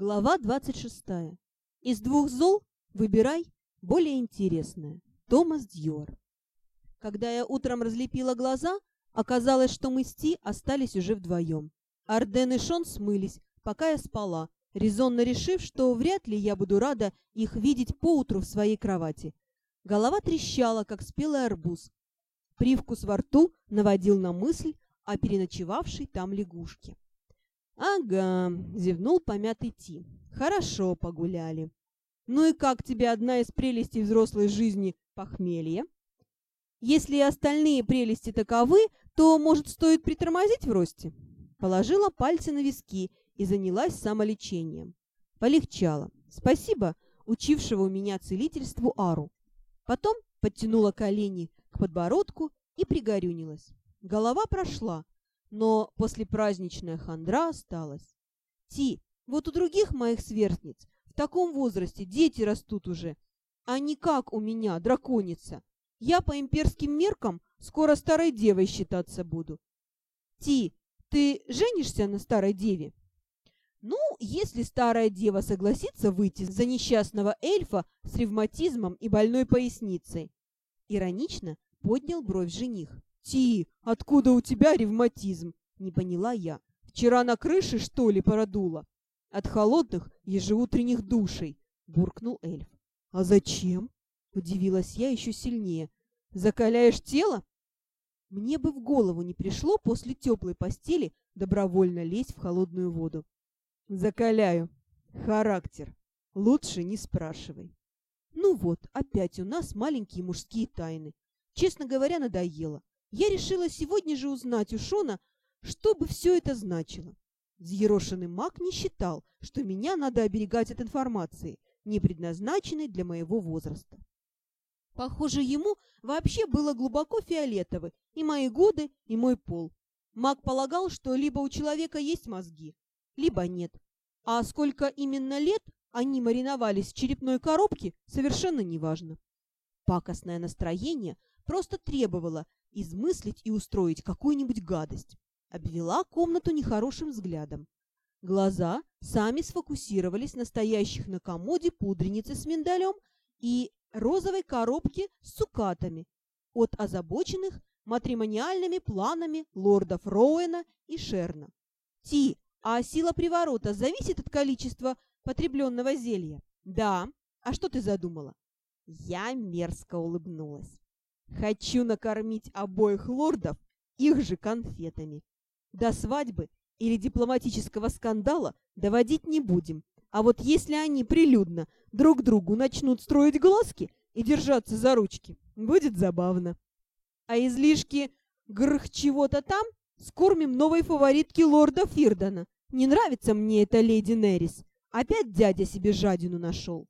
Глава 26. Из двух зол выбирай более интересное. Томас Дьюар. Когда я утром разлепила глаза, оказалось, что мы с Ти остались уже вдвоем. Арден и Шон смылись, пока я спала, резонно решив, что вряд ли я буду рада их видеть поутру в своей кровати. Голова трещала, как спелый арбуз. Привкус во рту наводил на мысль о переночевавшей там лягушке. «Ага», — зевнул помятый Ти. «Хорошо погуляли. Ну и как тебе одна из прелестей взрослой жизни — похмелье? Если и остальные прелести таковы, то, может, стоит притормозить в росте?» Положила пальцы на виски и занялась самолечением. Полегчало. Спасибо учившего у меня целительству Ару. Потом подтянула колени к подбородку и пригорюнилась. Голова прошла, но послепраздничная хандра осталась. Ти, вот у других моих сверстниц в таком возрасте дети растут уже, а не как у меня, драконица. Я по имперским меркам скоро старой девой считаться буду. Ти, ты женишься на старой деве? Ну, если старая дева согласится выйти за несчастного эльфа с ревматизмом и больной поясницей. Иронично поднял бровь жених. «Ти, откуда у тебя ревматизм?» Не поняла я. «Вчера на крыше, что ли, породула?» «От холодных ежеутренних душей», — буркнул эльф. «А зачем?» — удивилась я еще сильнее. «Закаляешь тело?» Мне бы в голову не пришло после теплой постели добровольно лезть в холодную воду. «Закаляю. Характер. Лучше не спрашивай». Ну вот, опять у нас маленькие мужские тайны. Честно говоря, надоело. Я решила сегодня же узнать у Шона, что бы все это значило. Взъерошенный маг не считал, что меня надо оберегать от информации, не предназначенной для моего возраста. Похоже, ему вообще было глубоко фиолетово и мои годы, и мой пол. Маг полагал, что либо у человека есть мозги, либо нет. А сколько именно лет они мариновались в черепной коробке, совершенно неважно. Пакостное настроение просто требовало измыслить и устроить какую-нибудь гадость. Обвела комнату нехорошим взглядом. Глаза сами сфокусировались на стоящих на комоде пудренице с миндалем и розовой коробке с цукатами от озабоченных матримониальными планами лордов Роуэна и Шерна. Ти, а сила приворота зависит от количества потребленного зелья? Да. А что ты задумала? Я мерзко улыбнулась. Хочу накормить обоих лордов их же конфетами. До свадьбы или дипломатического скандала доводить не будем. А вот если они прилюдно друг другу начнут строить глазки и держаться за ручки, будет забавно. А излишки грх чего-то там скормим новой фаворитке лорда Фирдона. Не нравится мне эта леди Нерис. Опять дядя себе жадину нашел.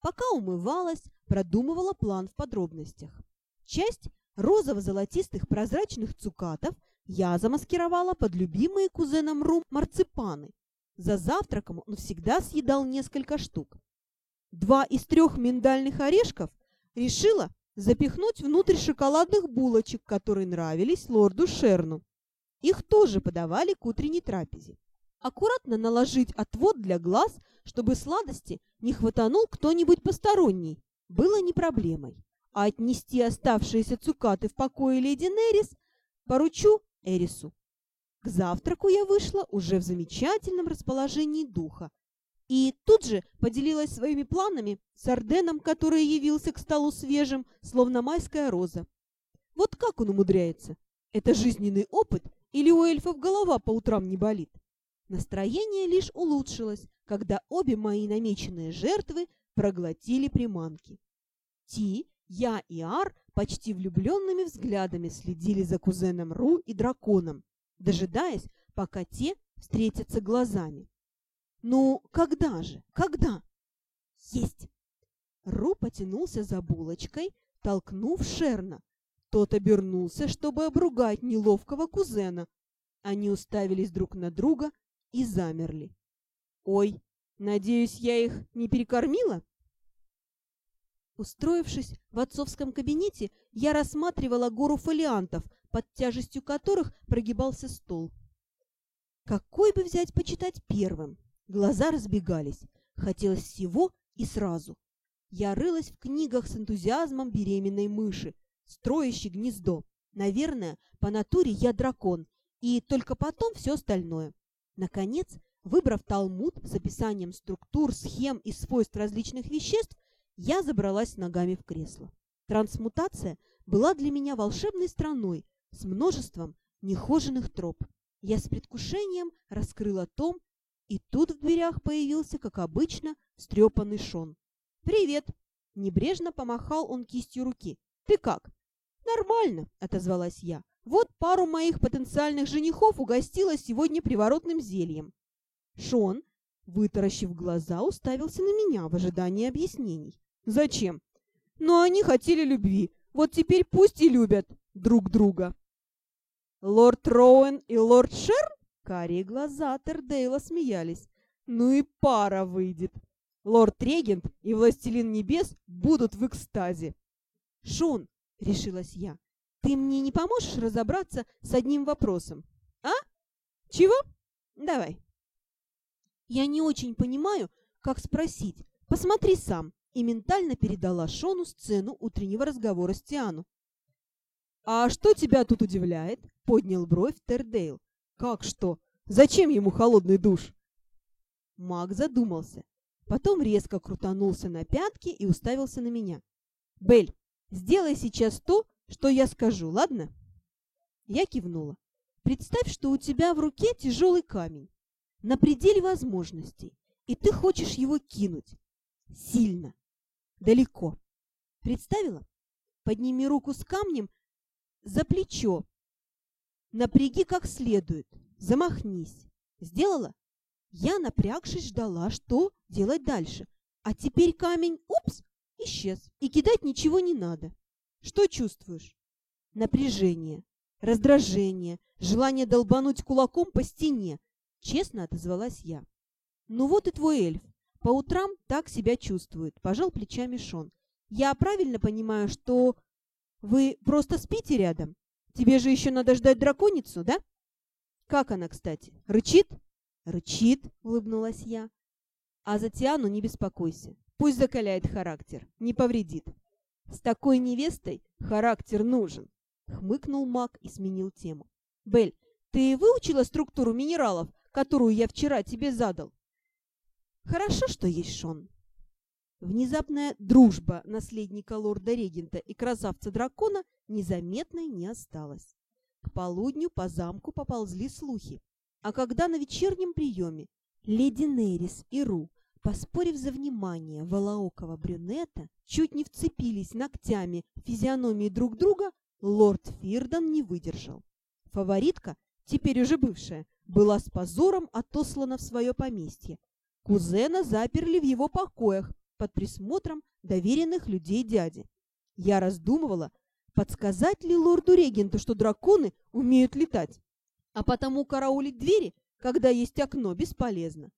Пока умывалась, продумывала план в подробностях. Часть розово-золотистых прозрачных цукатов я замаскировала под любимые кузеном Рум марципаны. За завтраком он всегда съедал несколько штук. Два из трех миндальных орешков решила запихнуть внутрь шоколадных булочек, которые нравились лорду Шерну. Их тоже подавали к утренней трапезе. Аккуратно наложить отвод для глаз, чтобы сладости не хватанул кто-нибудь посторонний, было не проблемой а отнести оставшиеся цукаты в покое леди Нерис поручу Эрису. К завтраку я вышла уже в замечательном расположении духа и тут же поделилась своими планами с Арденом, который явился к столу свежим, словно майская роза. Вот как он умудряется? Это жизненный опыт или у эльфов голова по утрам не болит? Настроение лишь улучшилось, когда обе мои намеченные жертвы проглотили приманки. Ти я и Ар почти влюбленными взглядами следили за кузеном Ру и драконом, дожидаясь, пока те встретятся глазами. «Ну, когда же? Когда?» «Есть!» Ру потянулся за булочкой, толкнув Шерна. Тот обернулся, чтобы обругать неловкого кузена. Они уставились друг на друга и замерли. «Ой, надеюсь, я их не перекормила?» Устроившись в отцовском кабинете, я рассматривала гору фолиантов, под тяжестью которых прогибался стол. Какой бы взять почитать первым? Глаза разбегались. Хотелось всего и сразу. Я рылась в книгах с энтузиазмом беременной мыши, строящей гнездо. Наверное, по натуре я дракон, и только потом все остальное. Наконец, выбрав талмуд с описанием структур, схем и свойств различных веществ, я забралась ногами в кресло. Трансмутация была для меня волшебной страной с множеством нехоженных троп. Я с предвкушением раскрыла том, и тут в дверях появился, как обычно, стрепанный Шон. «Привет!» – небрежно помахал он кистью руки. «Ты как?» «Нормально», – отозвалась я. «Вот пару моих потенциальных женихов угостила сегодня приворотным зельем». Шон, вытаращив глаза, уставился на меня в ожидании объяснений. «Зачем?» «Но они хотели любви. Вот теперь пусть и любят друг друга». Лорд Роуэн и лорд Шерн? Карие глаза Тердейла смеялись. Ну и пара выйдет. Лорд-регент и Властелин Небес будут в экстазе. Шон, решилась я, ты мне не поможешь разобраться с одним вопросом? А? Чего? Давай. Я не очень понимаю, как спросить. Посмотри сам. И ментально передала Шону сцену утреннего разговора с Тиану. «А что тебя тут удивляет?» — поднял бровь Тердейл. «Как что? Зачем ему холодный душ?» Маг задумался. Потом резко крутанулся на пятки и уставился на меня. «Бель, сделай сейчас то, что я скажу, ладно?» Я кивнула. «Представь, что у тебя в руке тяжелый камень, на пределе возможностей, и ты хочешь его кинуть. Сильно. Далеко. Представила? Подними руку с камнем за плечо. Напряги как следует. Замахнись. Сделала? Я, напрягшись, ждала, что делать дальше. А теперь камень, упс, исчез. И кидать ничего не надо. Что чувствуешь? Напряжение, раздражение, желание долбануть кулаком по стене. Честно отозвалась я. Ну вот и твой эльф. По утрам так себя чувствует, пожал плечами Шон. Я правильно понимаю, что вы просто спите рядом? Тебе же еще надо ждать драконицу, да? Как она, кстати? Рычит? Рычит, улыбнулась я. А за Тиану не беспокойся. Пусть закаляет характер, не повредит. С такой невестой характер нужен. Хмыкнул маг и сменил тему. Бель, ты выучила структуру минералов, которую я вчера тебе задал? Хорошо, что есть Шон. Внезапная дружба наследника лорда-регента и красавца-дракона незаметной не осталась. К полудню по замку поползли слухи. А когда на вечернем приеме леди Нерис и Ру, поспорив за внимание волоокого брюнета, чуть не вцепились ногтями в физиономии друг друга, лорд Фирдан не выдержал. Фаворитка, теперь уже бывшая, была с позором отослана в свое поместье. Кузена заперли в его покоях, под присмотром доверенных людей дяди. Я раздумывала, подсказать ли лорду-регенту, что драконы умеют летать, а потому караулить двери, когда есть окно, бесполезно.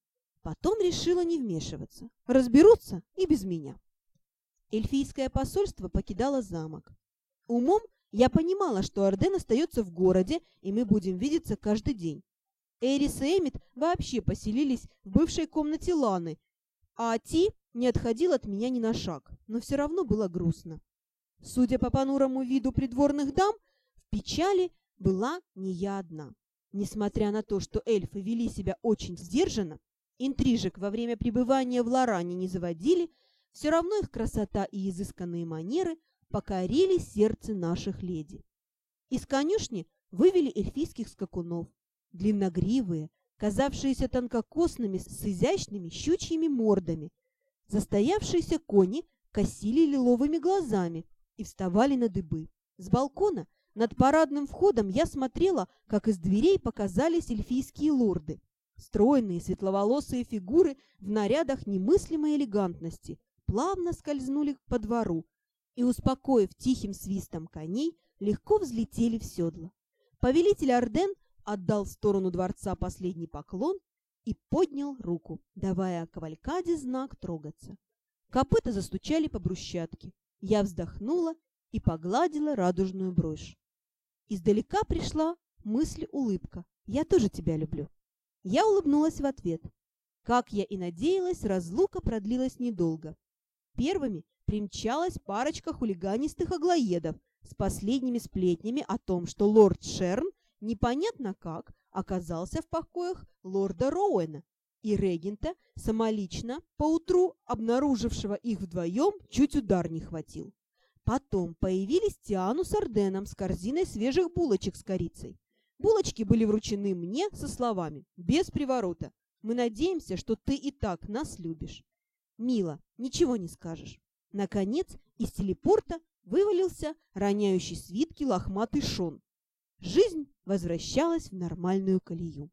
Потом решила не вмешиваться, разберутся и без меня. Эльфийское посольство покидало замок. Умом я понимала, что Орден остается в городе, и мы будем видеться каждый день. Эрис и Эмит вообще поселились в бывшей комнате Ланы, а Ти не отходил от меня ни на шаг, но все равно было грустно. Судя по понурому виду придворных дам, в печали была не я одна. Несмотря на то, что эльфы вели себя очень сдержанно, интрижек во время пребывания в Лоране не заводили, все равно их красота и изысканные манеры покорили сердце наших леди. Из конюшни вывели эльфийских скакунов, длинногривые, казавшиеся тонкокосными с изящными щучьими мордами, Застоявшиеся кони косили лиловыми глазами и вставали на дыбы. С балкона над парадным входом я смотрела, как из дверей показались эльфийские лорды. Стройные светловолосые фигуры в нарядах немыслимой элегантности плавно скользнули по двору и, успокоив тихим свистом коней, легко взлетели в седло. Повелитель Орден отдал в сторону дворца последний поклон и поднял руку, давая кавалькаде знак трогаться. Копыта застучали по брусчатке. Я вздохнула и погладила радужную брошь. Издалека пришла мысль-улыбка. «Я тоже тебя люблю». Я улыбнулась в ответ. Как я и надеялась, разлука продлилась недолго. Первыми примчалась парочка хулиганистых аглоедов с последними сплетнями о том, что лорд Шерн непонятно как оказался в покоях лорда Роуэна и регента самолично, поутру обнаружившего их вдвоем, чуть удар не хватил. Потом появились Тиану с Орденом с корзиной свежих булочек с корицей. Булочки были вручены мне со словами «без приворота». Мы надеемся, что ты и так нас любишь. Мила, ничего не скажешь. Наконец, из телепорта вывалился роняющий свитки лохматый Шон. Жизнь возвращалась в нормальную колею.